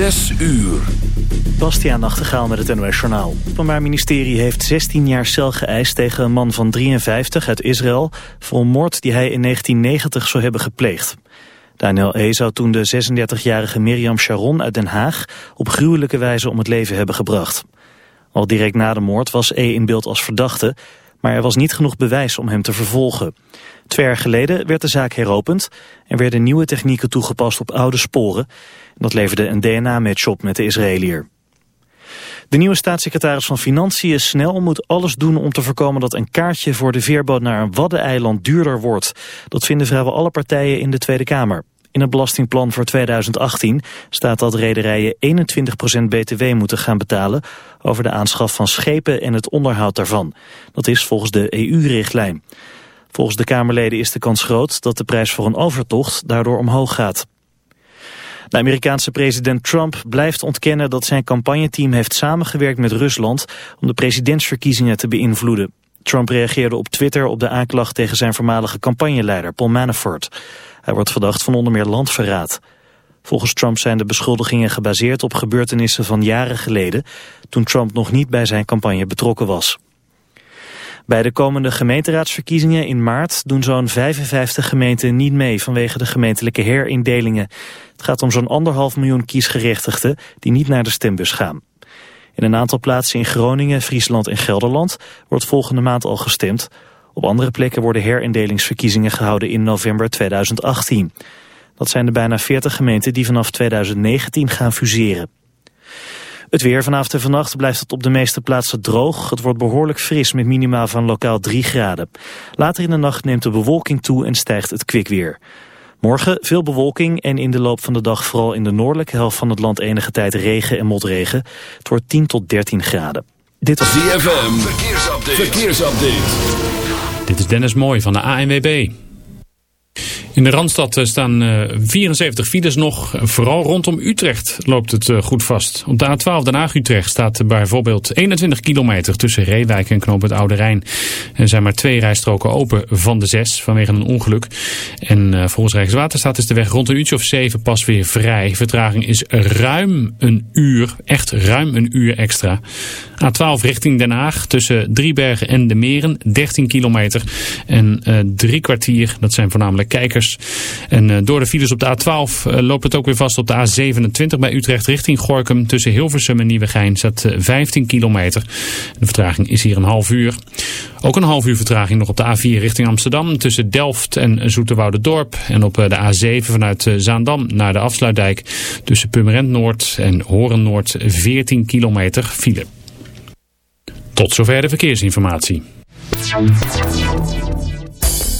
Zes uur. Bastiaan Nachtegaal met het NOS Journaal. Het Openbaar Ministerie heeft 16 jaar cel geëist tegen een man van 53 uit Israël... voor een moord die hij in 1990 zou hebben gepleegd. Daniel E. zou toen de 36-jarige Mirjam Sharon uit Den Haag... op gruwelijke wijze om het leven hebben gebracht. Al direct na de moord was E. in beeld als verdachte... maar er was niet genoeg bewijs om hem te vervolgen. Twee jaar geleden werd de zaak heropend... en werden nieuwe technieken toegepast op oude sporen... Dat leverde een DNA-match op met de Israëliër. De nieuwe staatssecretaris van Financiën snel moet alles doen om te voorkomen dat een kaartje voor de veerboot naar een waddeneiland duurder wordt. Dat vinden vrijwel alle partijen in de Tweede Kamer. In het belastingplan voor 2018 staat dat rederijen 21% btw moeten gaan betalen over de aanschaf van schepen en het onderhoud daarvan. Dat is volgens de EU-richtlijn. Volgens de Kamerleden is de kans groot dat de prijs voor een overtocht daardoor omhoog gaat. De Amerikaanse president Trump blijft ontkennen dat zijn campagneteam heeft samengewerkt met Rusland om de presidentsverkiezingen te beïnvloeden. Trump reageerde op Twitter op de aanklacht tegen zijn voormalige campagneleider Paul Manafort. Hij wordt verdacht van onder meer landverraad. Volgens Trump zijn de beschuldigingen gebaseerd op gebeurtenissen van jaren geleden, toen Trump nog niet bij zijn campagne betrokken was. Bij de komende gemeenteraadsverkiezingen in maart doen zo'n 55 gemeenten niet mee vanwege de gemeentelijke herindelingen. Het gaat om zo'n anderhalf miljoen kiesgerechtigden die niet naar de stembus gaan. In een aantal plaatsen in Groningen, Friesland en Gelderland wordt volgende maand al gestemd. Op andere plekken worden herindelingsverkiezingen gehouden in november 2018. Dat zijn de bijna 40 gemeenten die vanaf 2019 gaan fuseren. Het weer vanavond en vannacht blijft het op de meeste plaatsen droog. Het wordt behoorlijk fris met minimaal van lokaal 3 graden. Later in de nacht neemt de bewolking toe en stijgt het kwikweer. Morgen veel bewolking en in de loop van de dag vooral in de noordelijke helft van het land enige tijd regen en motregen. Het wordt 10 tot 13 graden. Dit was ZFM, verkeersupdate. verkeersupdate. Dit is Dennis Mooi van de ANWB. In de Randstad eh, staan 74 eh, files nog. Vooral rondom Utrecht loopt het eh, goed vast. Op de A12 Den Haag-Utrecht staat bijvoorbeeld 21 kilometer tussen Reewijk en Knoop het Oude Rijn. Er zijn maar twee rijstroken open van de zes vanwege een ongeluk. En volgens Rijkswaterstaat is de weg rond een uurtje of zeven pas weer vrij. Vertraging is ruim een uur, echt ruim een uur extra. A12 richting Den Haag tussen Driebergen en de Meren, 13 kilometer. En drie kwartier, dat zijn voornamelijk kijkers en eh, door de files op de A12 eh, loopt het ook weer vast op de A27 bij Utrecht richting Gorkum. Tussen Hilversum en Nieuwegein zat 15 eh, kilometer. De vertraging is hier een half uur. Ook een half uur vertraging nog op de A4 richting Amsterdam. Tussen Delft en Dorp En op de A7 vanuit Zaandam naar de Afsluitdijk. Tussen Purmerend Noord en Horen Noord 14 kilometer file. Tot zover de verkeersinformatie.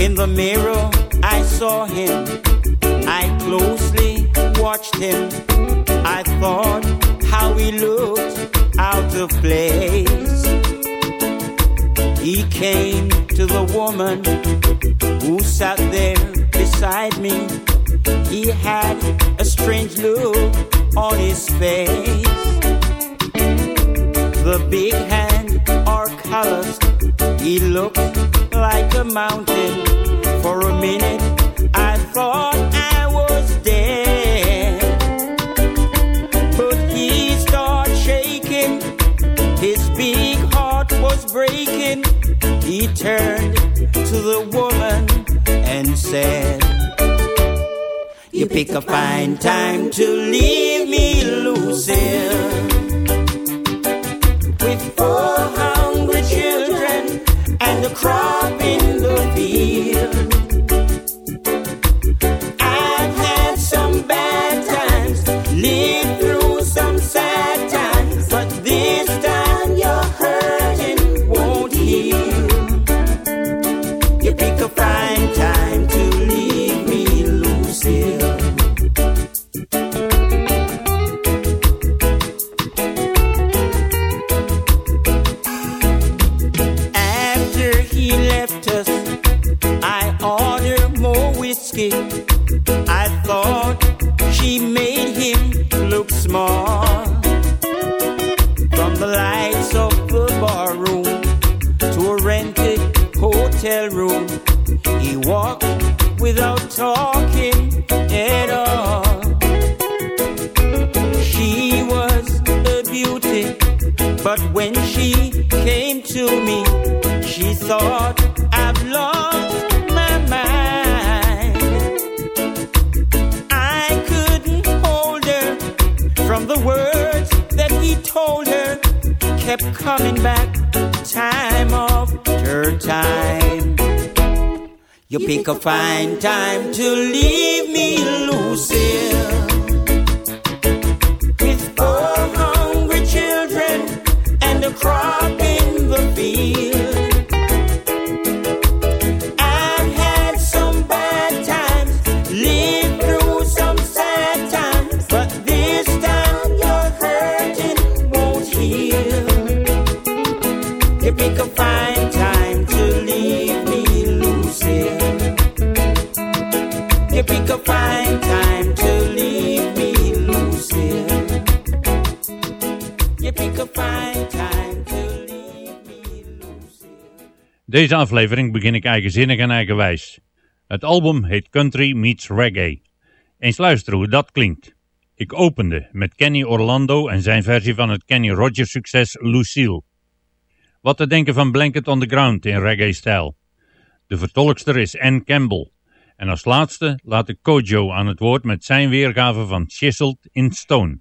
In the mirror, I saw him. I closely watched him. I thought how he looked out of place. He came to the woman who sat there beside me. He had a strange look on his face. The big hand are calloused. He looked like a mountain. For a minute, I thought I was dead. But he started shaking. His big heart was breaking. He turned to the woman and said, You pick a fine time to leave me, Lucille. With crop in the field. But when she came to me, she thought I've lost my mind. I couldn't hold her from the words that he told her, kept coming back time after time. You pick a fine time to leave me, Lucille. Deze aflevering begin ik eigenzinnig en eigenwijs. Het album heet Country Meets Reggae. Eens luisteren hoe dat klinkt. Ik opende met Kenny Orlando en zijn versie van het Kenny Rogers succes Lucille. Wat te denken van Blanket on the Ground in reggae-stijl. De vertolkster is Ann Campbell. En als laatste laat ik Kojo aan het woord met zijn weergave van Chiseled in Stone.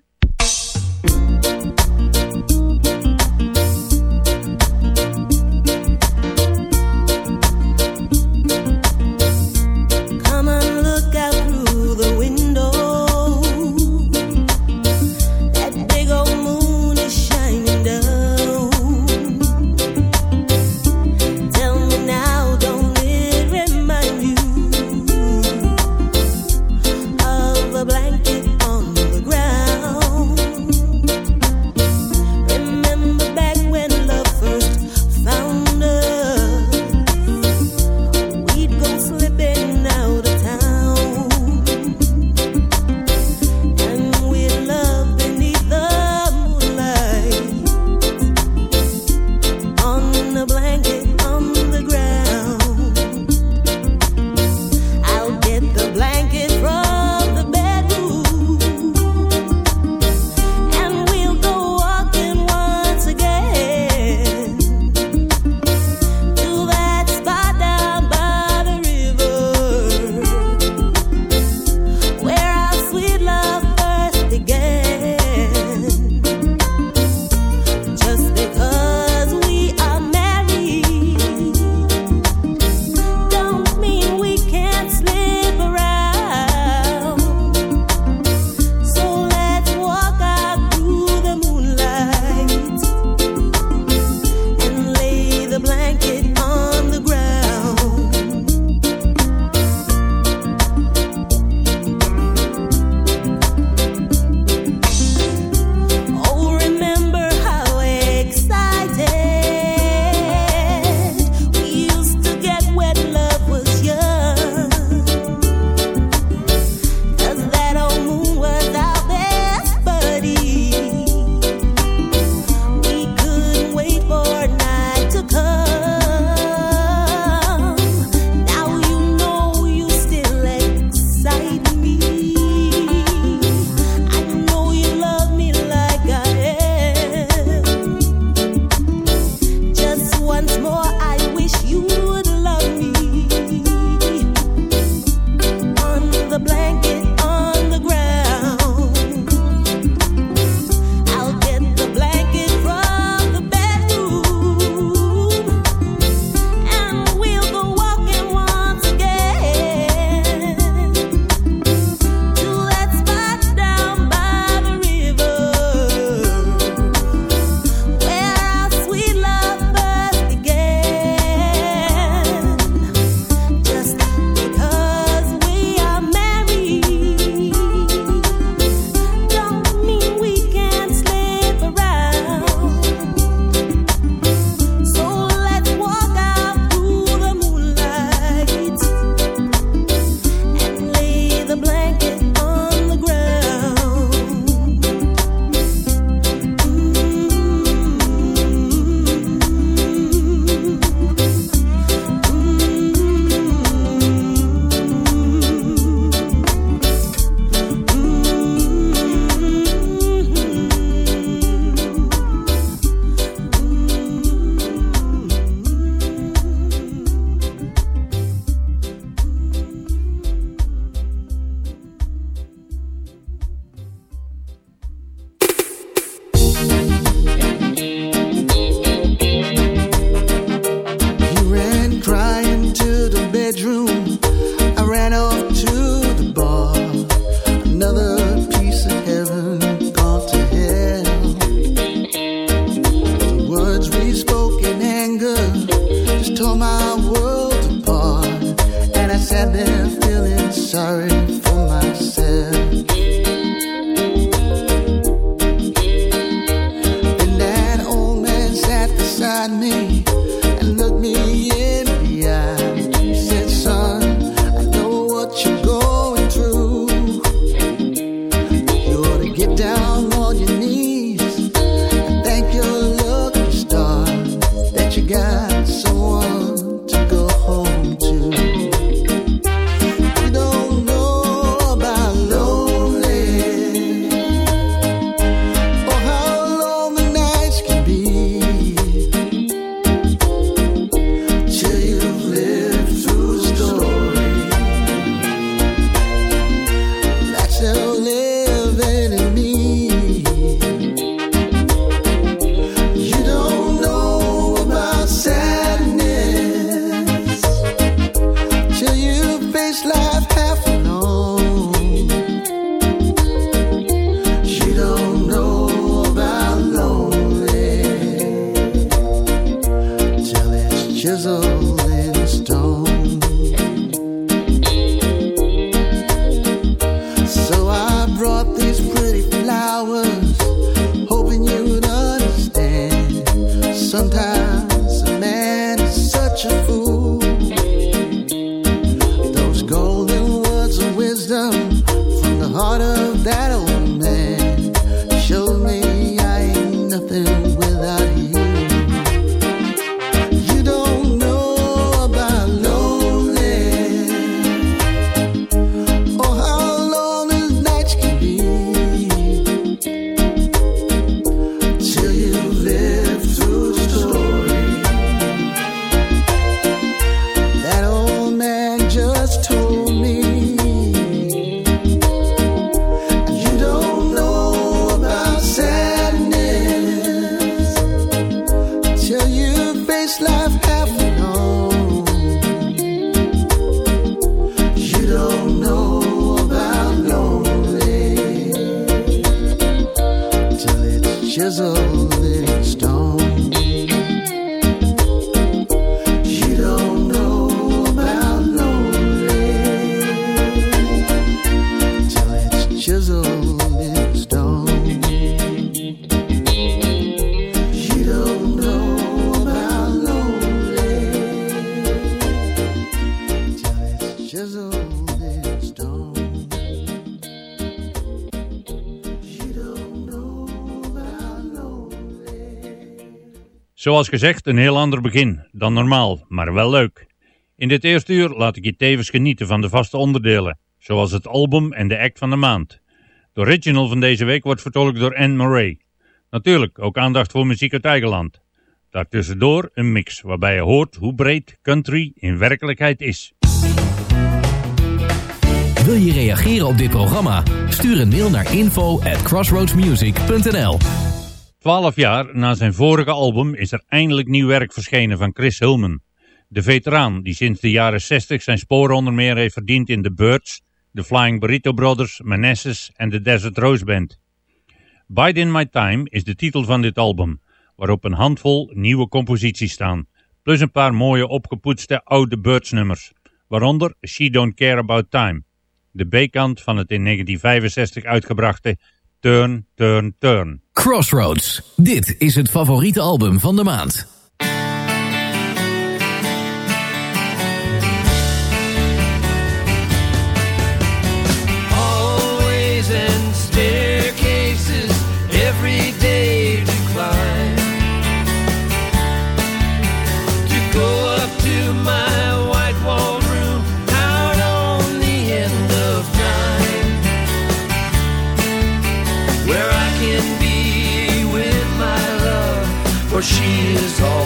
Zoals gezegd, een heel ander begin dan normaal, maar wel leuk. In dit eerste uur laat ik je tevens genieten van de vaste onderdelen, zoals het album en de act van de maand. De original van deze week wordt vertolkt door Anne Murray. Natuurlijk ook aandacht voor muziek uit eigen land. Daartussendoor een mix waarbij je hoort hoe breed country in werkelijkheid is. Wil je reageren op dit programma? Stuur een mail naar info at crossroadsmusic.nl Twaalf jaar na zijn vorige album is er eindelijk nieuw werk verschenen van Chris Hillman. De veteraan die sinds de jaren 60 zijn sporen onder meer heeft verdiend in The Birds, de Flying Burrito Brothers, Manassas en de Desert Rose Band. Bide in My Time is de titel van dit album, waarop een handvol nieuwe composities staan, plus een paar mooie opgepoetste oude Birds nummers, waaronder She Don't Care About Time, de B-kant van het in 1965 uitgebrachte Turn, Turn, Turn. Crossroads. Dit is het favoriete album van de maand. For she is all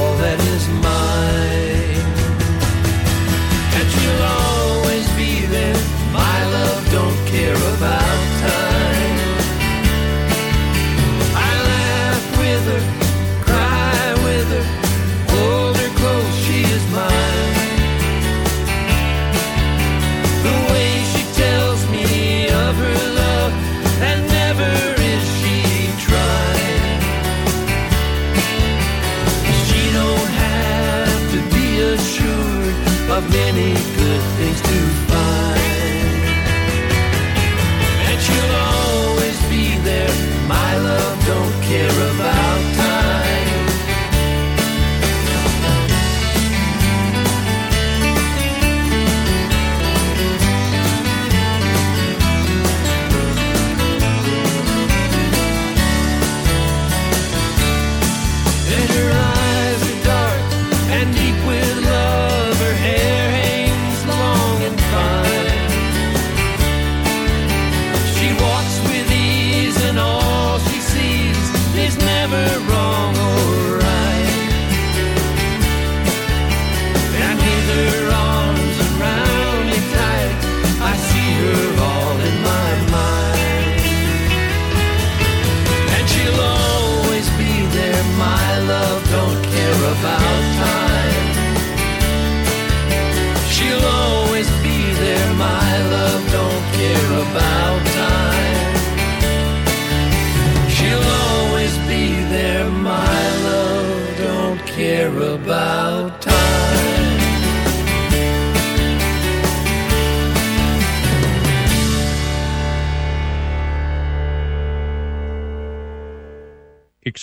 never wrong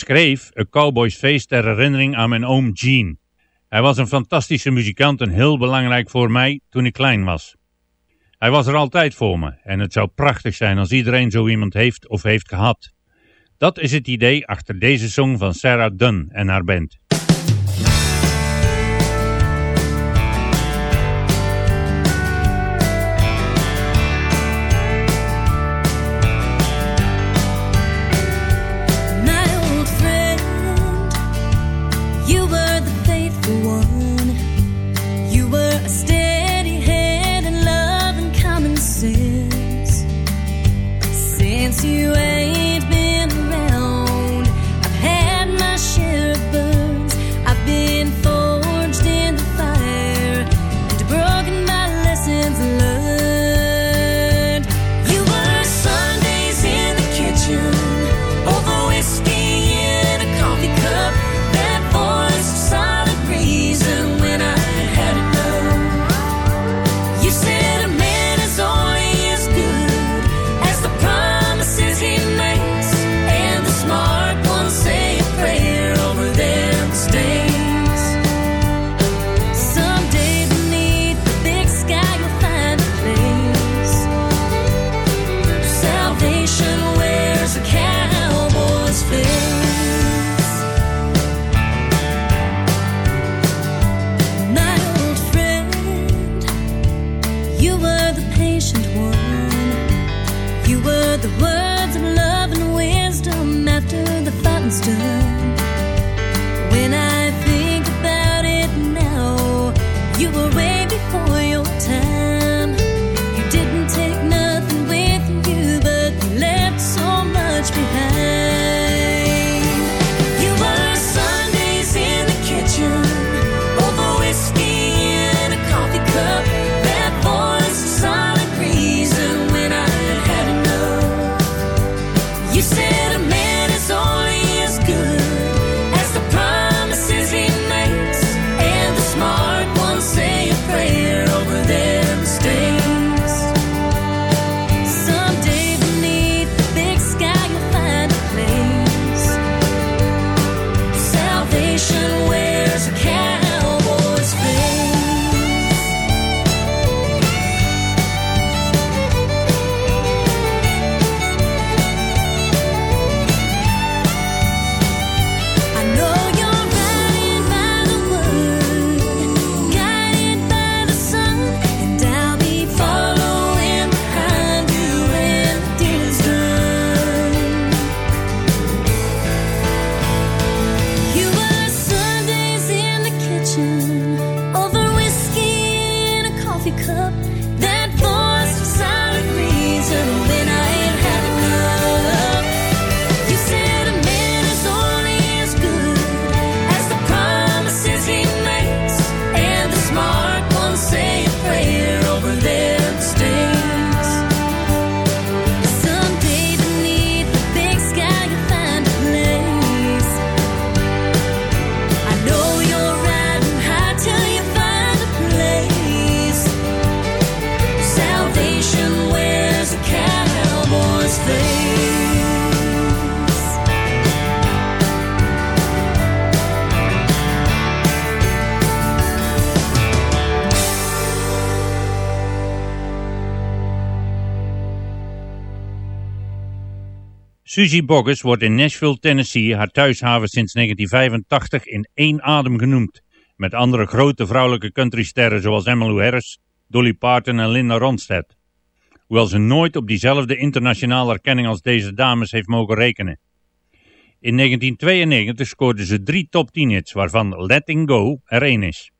schreef A Cowboy's Face ter herinnering aan mijn oom Gene. Hij was een fantastische muzikant en heel belangrijk voor mij toen ik klein was. Hij was er altijd voor me en het zou prachtig zijn als iedereen zo iemand heeft of heeft gehad. Dat is het idee achter deze song van Sarah Dunn en haar band. Susie Boggess wordt in Nashville, Tennessee, haar thuishaven sinds 1985, in één adem genoemd. Met andere grote vrouwelijke countrysterren zoals Emmylou Harris, Dolly Parton en Linda Ronstadt. Hoewel ze nooit op diezelfde internationale erkenning als deze dames heeft mogen rekenen. In 1992 scoorde ze drie top 10 hits, waarvan Letting Go er één is.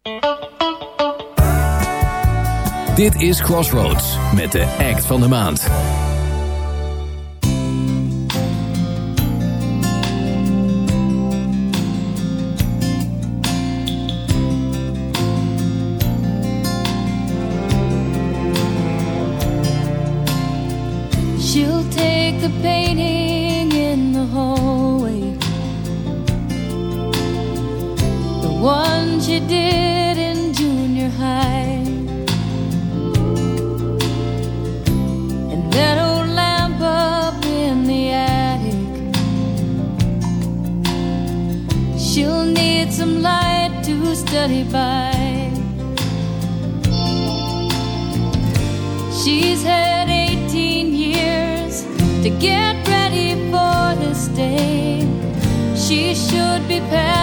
Dit is Crossroads met de act van de maand. The painting in the hallway. The one she did in junior high. And that old lamp up in the attic. She'll need some light to study by. Get ready for this day. She should be past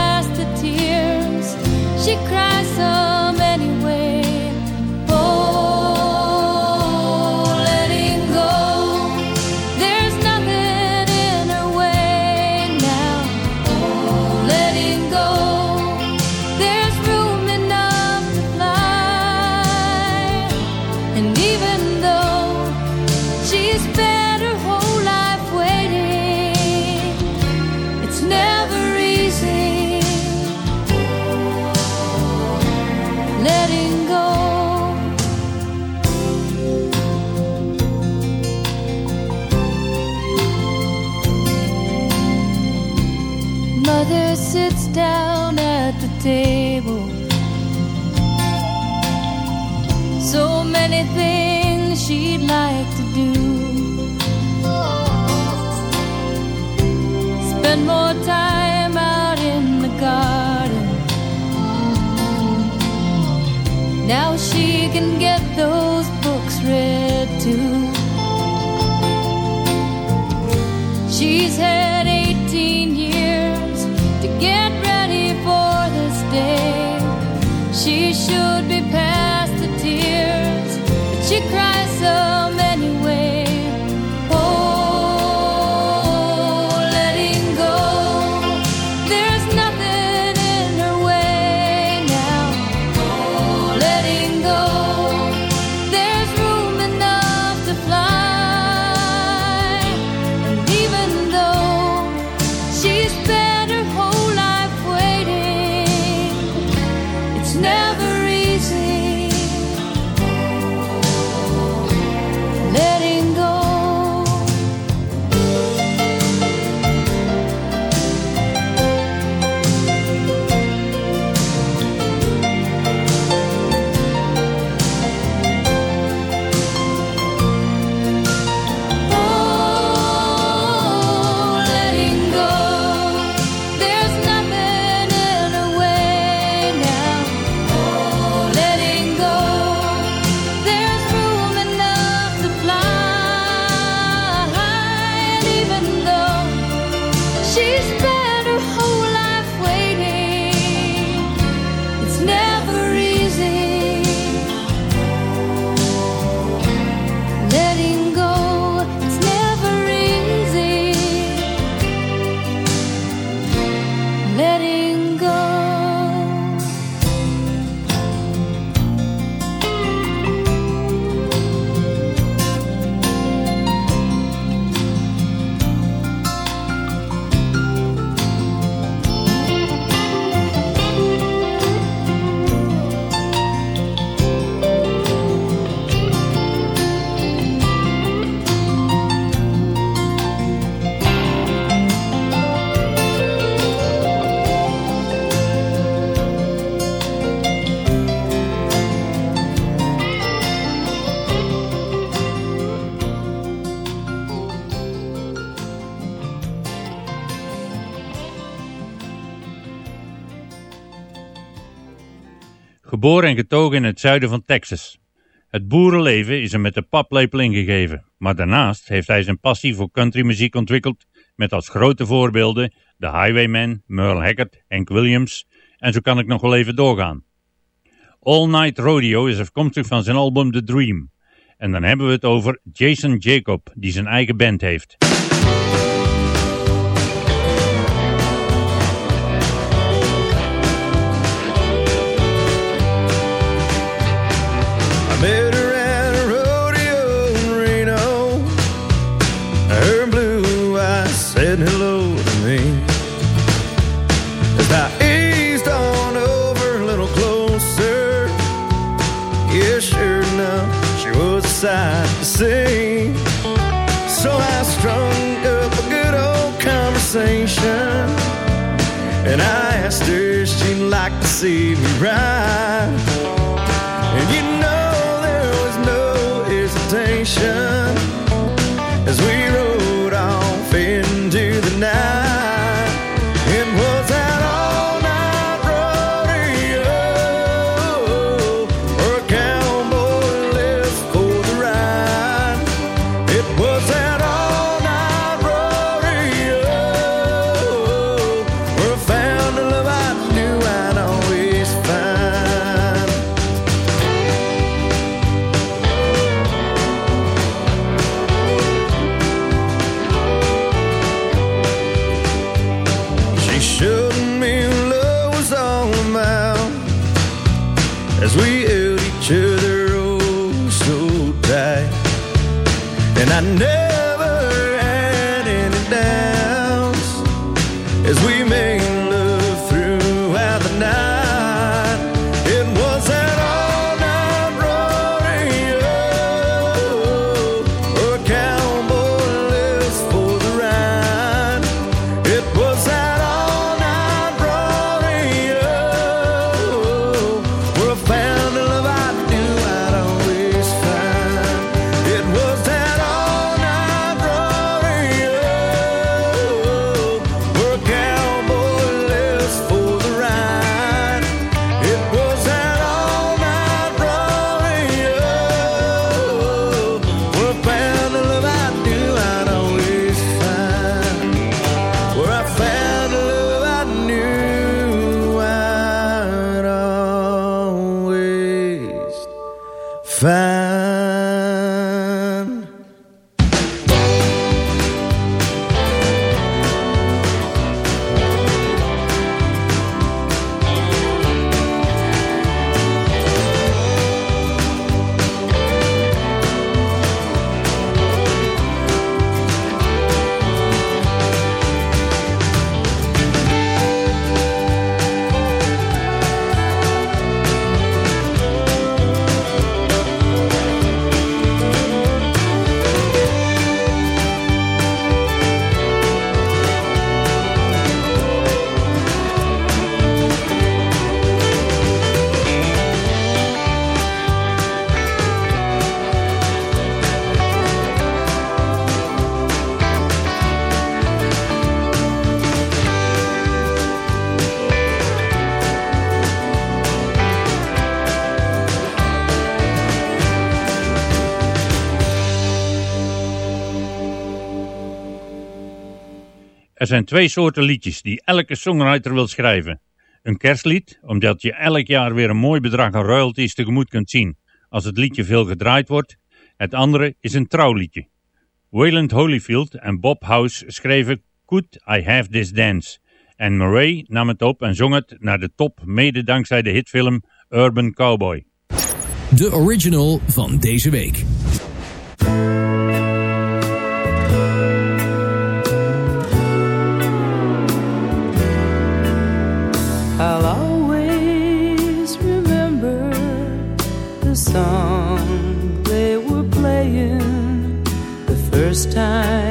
Geboren en getogen in het zuiden van Texas. Het boerenleven is hem met de paplepel ingegeven, maar daarnaast heeft hij zijn passie voor countrymuziek ontwikkeld Met als grote voorbeelden The Highwayman, Merle Haggard, Hank Williams en zo kan ik nog wel even doorgaan. All Night Rodeo is afkomstig van zijn album The Dream. En dan hebben we het over Jason Jacob, die zijn eigen band heeft. Sight to see. So I strung up a good old conversation. And I asked her if she'd like to see me ride. As we held each other oh so tight. And I never Er zijn twee soorten liedjes die elke songwriter wil schrijven. Een kerstlied, omdat je elk jaar weer een mooi bedrag aan royalties tegemoet kunt zien als het liedje veel gedraaid wordt. Het andere is een trouwliedje. Wayland Holyfield en Bob House schreven Could I Have This Dance? En Murray nam het op en zong het naar de top mede dankzij de hitfilm Urban Cowboy. De original van deze week. I'll always remember the song they were playing the first time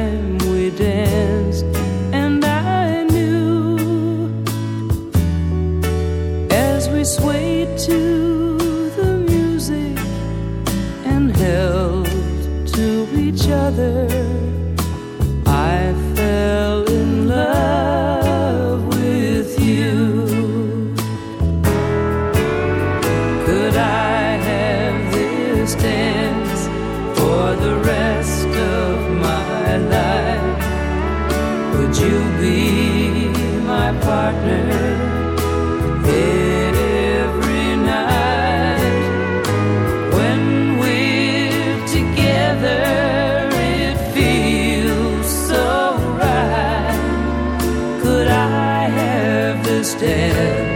instead.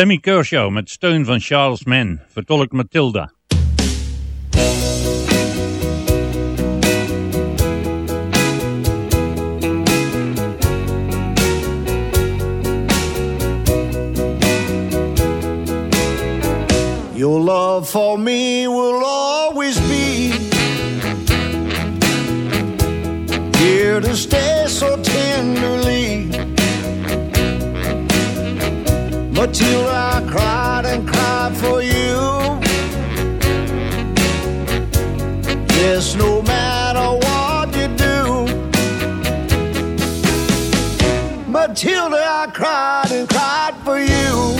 Sammy Kershaw met steun van Charles Mann vertolkt Matilda. Your love for me will always be here to stay. But I cried and cried for you. Yes, no matter what you do. Matilda, I cried and cried for you.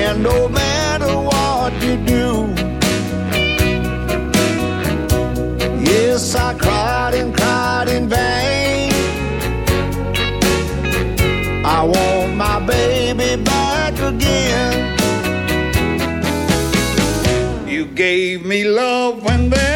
And no matter what you do. Yes, I me love when they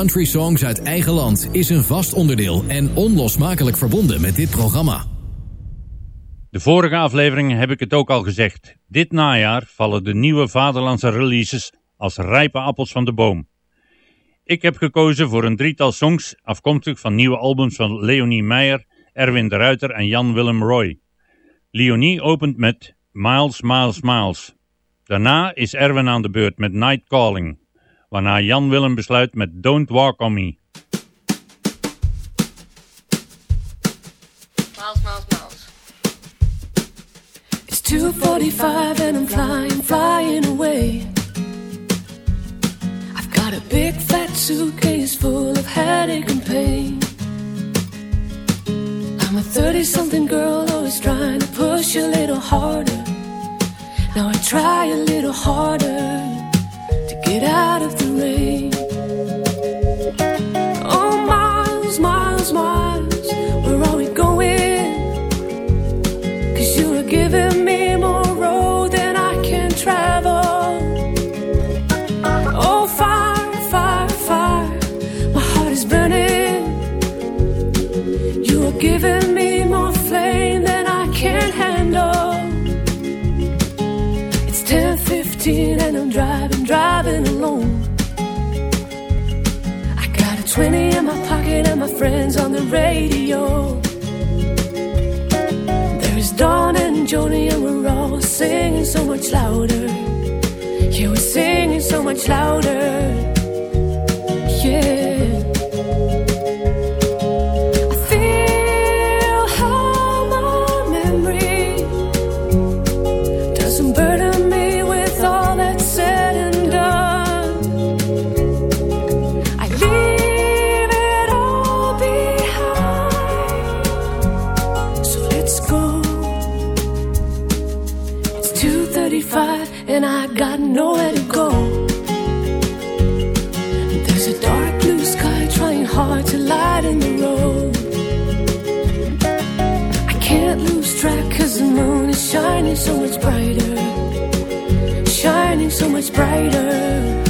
Country Songs uit eigen land is een vast onderdeel en onlosmakelijk verbonden met dit programma. De vorige aflevering heb ik het ook al gezegd. Dit najaar vallen de nieuwe vaderlandse releases als rijpe appels van de boom. Ik heb gekozen voor een drietal songs afkomstig van nieuwe albums van Leonie Meijer, Erwin de Ruiter en Jan Willem Roy. Leonie opent met Miles, Miles, Miles. Daarna is Erwin aan de beurt met Night Calling, waarna Jan Willem besluit met Don't Walk On Me. Miles, miles, miles. It's 2.45 and I'm flying, flying away. I've got a big fat suitcase full of headache and pain. I'm a 30-something girl always trying to push a little harder. Now I try a little harder to get out of the rain. Oh, miles, miles, miles, where are we going? Cause you are giving me more road than I can travel. Oh, fire, fire, fire, my heart is burning. You are giving me more flame than I can handle. It's 10:15 and I'm driving, driving alone. I got a 20 in my pocket and my friends on the radio. There's Dawn and Joni and we're all singing so much louder. Yeah, we're singing so much louder. Yeah. 2:35 and I got nowhere to go. There's a dark blue sky trying hard to lighten the road. I can't lose track cause the moon is shining so much brighter. Shining so much brighter.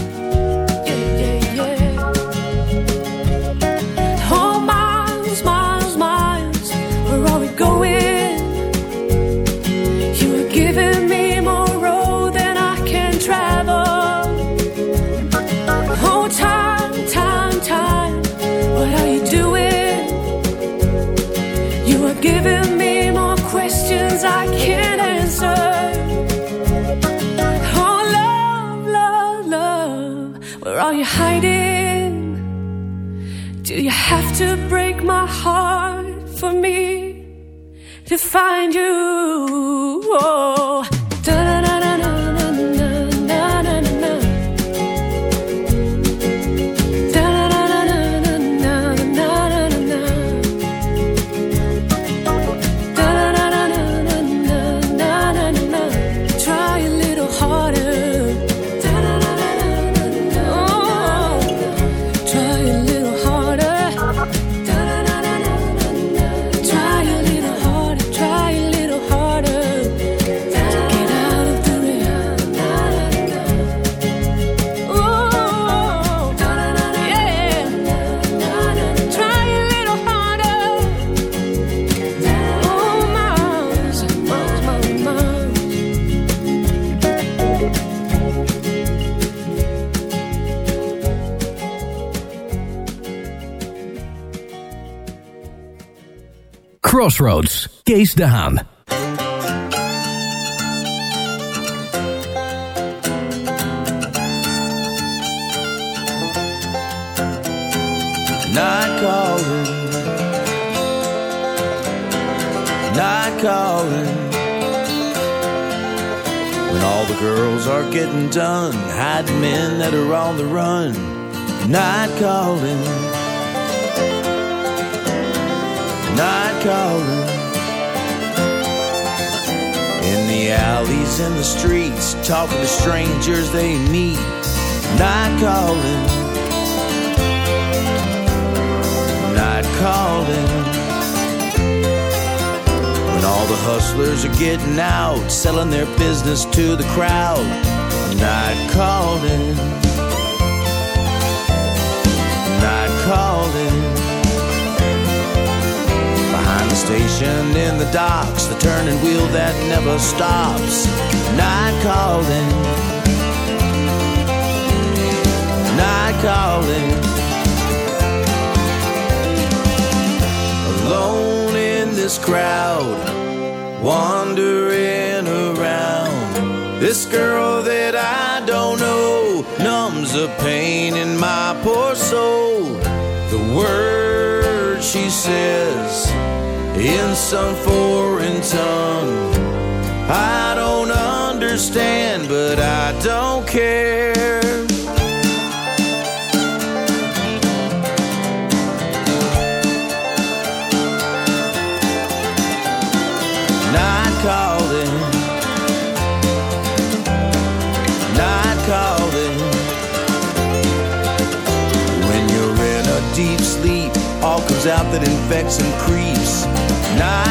My heart for me to find you? Oh. Crossroads, Kees de Haan. Night calling, night calling. When all the girls are getting done, hiding men that are on the run, night calling, night calling. In the alleys and the streets, talking to strangers they meet, night calling, night calling. When all the hustlers are getting out, selling their business to the crowd, night calling, night calling. Behind the station in the docks, the turning wheel that never stops, night calling, night calling. Alone in this crowd, wandering around. This girl that I don't know numbs the pain in my poor soul. The words she says in some foreign tongue. I don't understand, but I don't care. Night calling, night calling. When you're in a deep sleep, all comes out that infects and creeps. The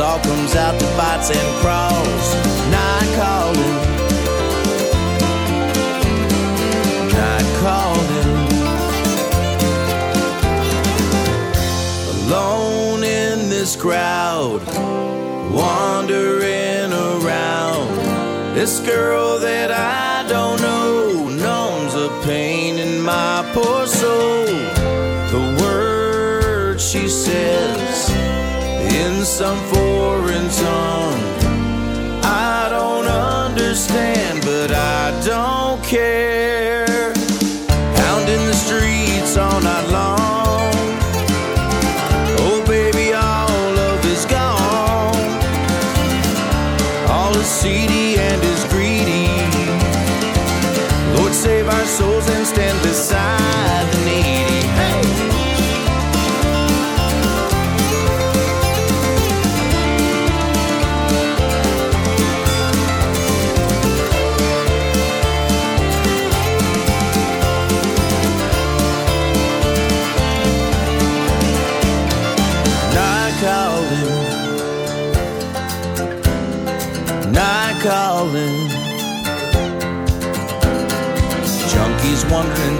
all comes out that bites and crawls. Night calling. Night calling. Alone in this crowd, wandering. This girl that I don't know numbs the pain in my poor soul. The words she says in some foreign tongue. I don't understand, but I don't care. Pounding the streets all night long. Oh, baby, all love is gone. All is seedy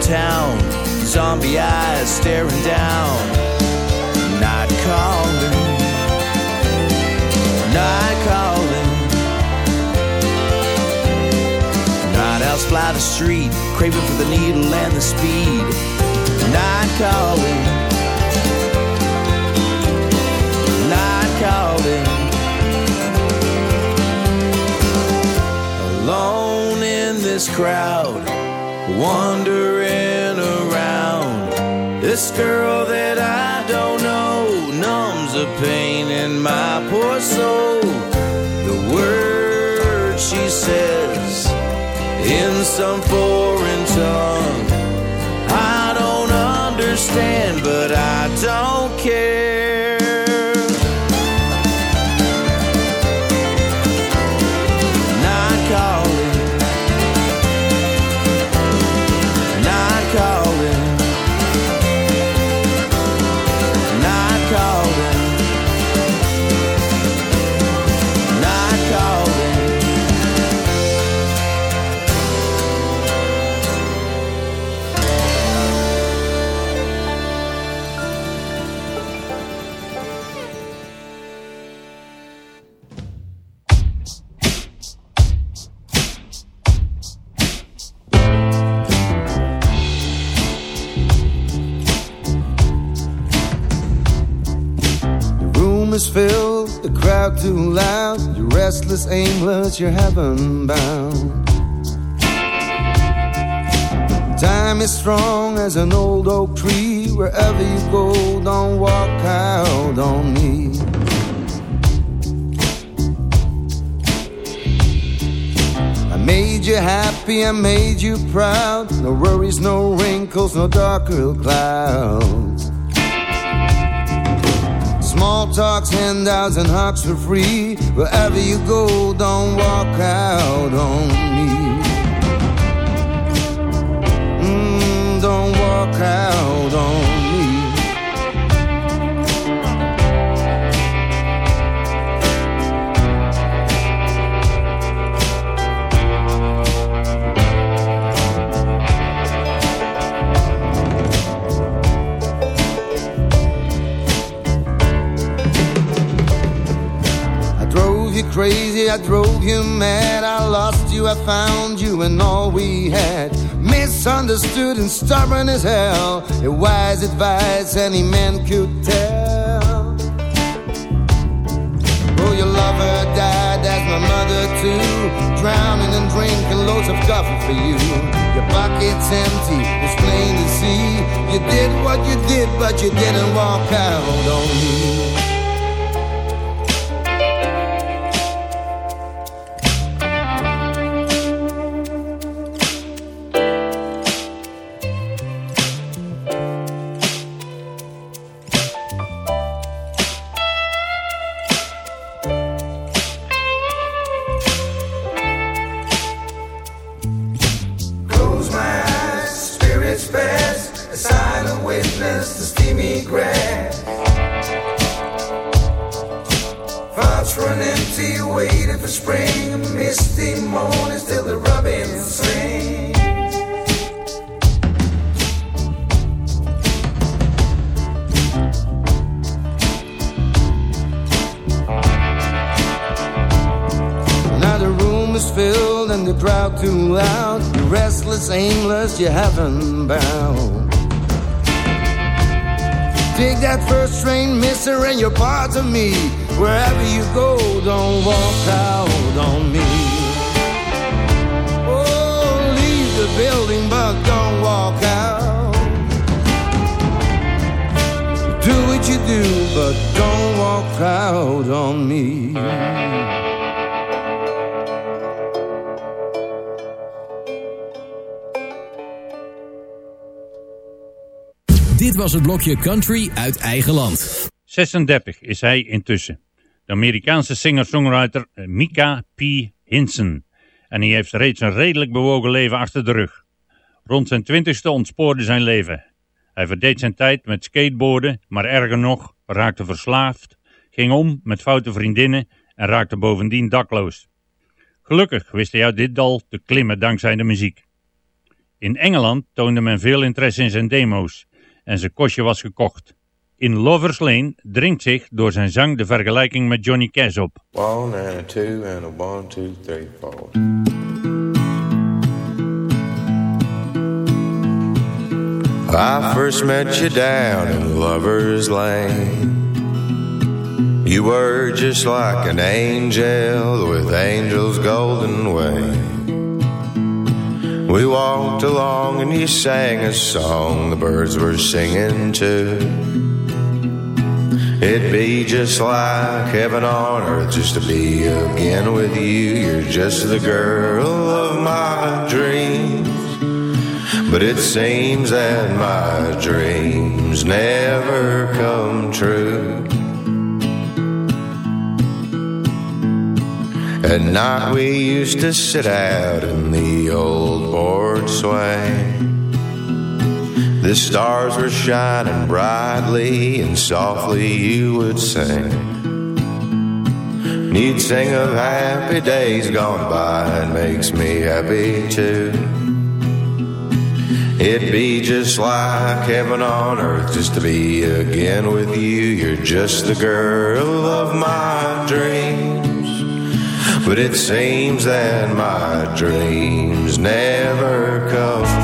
town, zombie eyes staring down. Night calling, night calling. Night owls fly the street, craving for the needle and the speed. Night calling. night calling. Alone in this crowd, wandering around. This girl that I don't know numbs the pain in my poor soul. The words she says in some foreign tongue. I don't understand, but I don't care. Crowd too loud. You're restless, aimless, you're heaven bound. Time is strong as an old oak tree. Wherever you go, don't walk out on me. I made you happy, I made you proud. No worries, no wrinkles, no darker clouds. Small talks, handouts, and hugs for free. Wherever you go, don't walk out on me. Mm, don't walk out I drove you mad. I lost you, I found you, and all we had. Misunderstood and stubborn as hell. A wise advice any man could tell. Oh, your lover died, that's my mother too. Drowning and drinking loads of coffee for you. Your pocket's empty, it's plain to see. You did what you did, but you didn't walk out on me. Room is filled and the crowd too loud. You're restless, aimless, you haven't bound. Take that first train, mister, and you're part of me. Wherever you go, don't walk out on me. Oh, leave the building, but don't walk out. Do what you do, but don't walk out on me. Dit was het blokje Country uit eigen land. 36 is hij intussen. De Amerikaanse singer-songwriter Mika P. Hinson. En hij heeft reeds een redelijk bewogen leven achter de rug. Rond zijn twintigste ontspoorde zijn leven. Hij verdeed zijn tijd met skateboarden, maar erger nog, raakte verslaafd, ging om met foute vriendinnen en raakte bovendien dakloos. Gelukkig wist hij uit dit dal te klimmen dankzij de muziek. In Engeland toonde men veel interesse in zijn demo's en zijn kostje was gekocht. In Lover's Lane dringt zich door zijn zang de vergelijking met Johnny Cash op. One and a two and a one, two, three, four. I first met you down in Lover's Lane. You were just like an angel with angel's golden wing. We walked along and you sang a song the birds were singing too. It'd be just like heaven on earth just to be again with you. You're just the girl of my dreams. But it seems that my dreams never come true. At night we used to sit out in the old board swing. The stars were shining brightly and softly you would sing. And you'd sing of happy days gone by, it makes me happy too. It'd be just like heaven on earth just to be again with you. You're just the girl of my dreams. But it seems that my dreams never come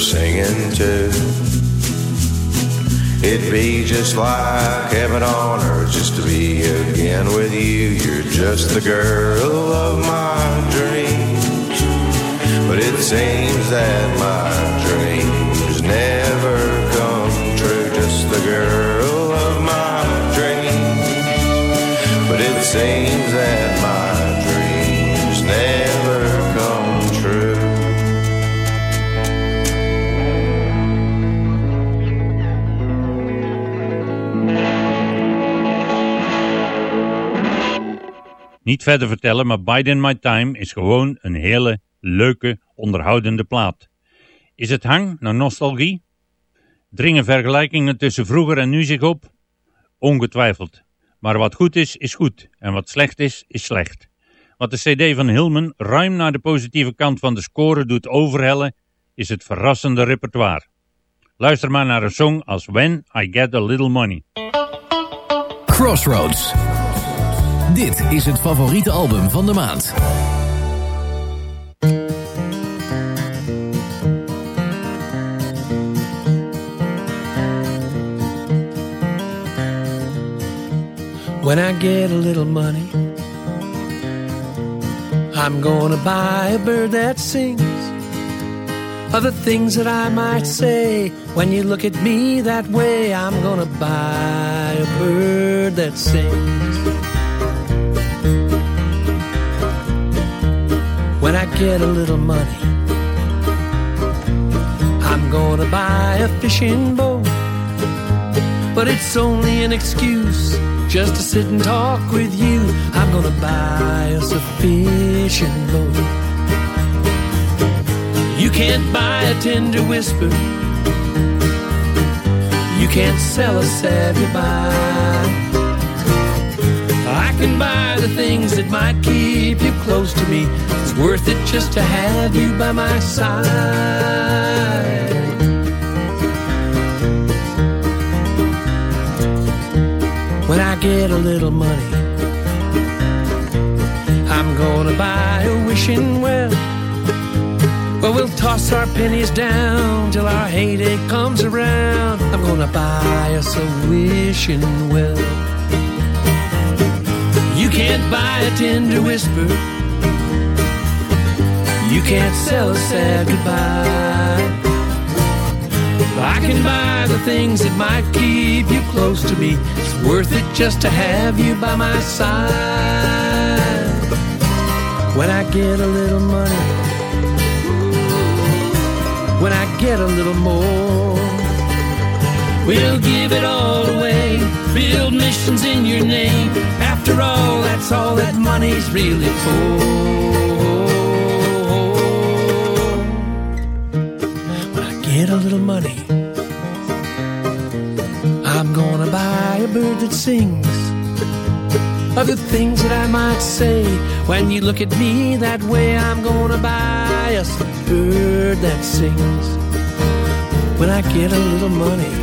singing too. It'd be just like heaven on earth just to be again with you. You're just the girl of my dreams. But it seems that my dreams never come true. Just the girl of my dreams. But it seems that my dreams never Niet verder vertellen, maar Bide in My Time is gewoon een hele leuke, onderhoudende plaat. Is het hang naar nostalgie? Dringen vergelijkingen tussen vroeger en nu zich op? Ongetwijfeld. Maar wat goed is, is goed. En wat slecht is, is slecht. Wat de cd van Hillman ruim naar de positieve kant van de score doet overhellen, is het verrassende repertoire. Luister maar naar een song als When I Get a Little Money. Crossroads. Dit is het favoriete album van de maand. When I get a little money, I'm gonna buy a bird that sings. Other things that I might say when you look at me that way, I'm gonna buy a bird that sings. When I get a little money, I'm gonna buy a fishing boat. But it's only an excuse just to sit and talk with you. I'm gonna buy us a fishing boat. You can't buy a tender whisper. You can't sell a sad goodbye. Can buy the things that might keep you close to me. It's worth it just to have you by my side. When I get a little money, I'm gonna buy a wishing well. Well, we'll toss our pennies down till our heyday comes around. I'm gonna buy us a wishing well. Can't buy a tender whisper. You can't sell a sad goodbye. I can buy the things that might keep you close to me. It's worth it just to have you by my side. When I get a little money, when I get a little more, we'll give it all away. Build missions in your name. After all, that's all that money's really for. When I get a little money, I'm gonna buy a bird that sings. Of the things that I might say when you look at me that way, I'm gonna buy us a bird that sings. When I get a little money.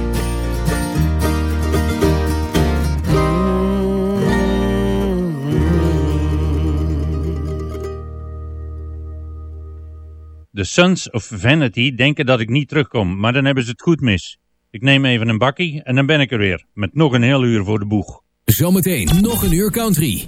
De Sons of Vanity denken dat ik niet terugkom, maar dan hebben ze het goed mis. Ik neem even een bakkie en dan ben ik er weer, met nog een heel uur voor de boeg. Zometeen nog een uur country.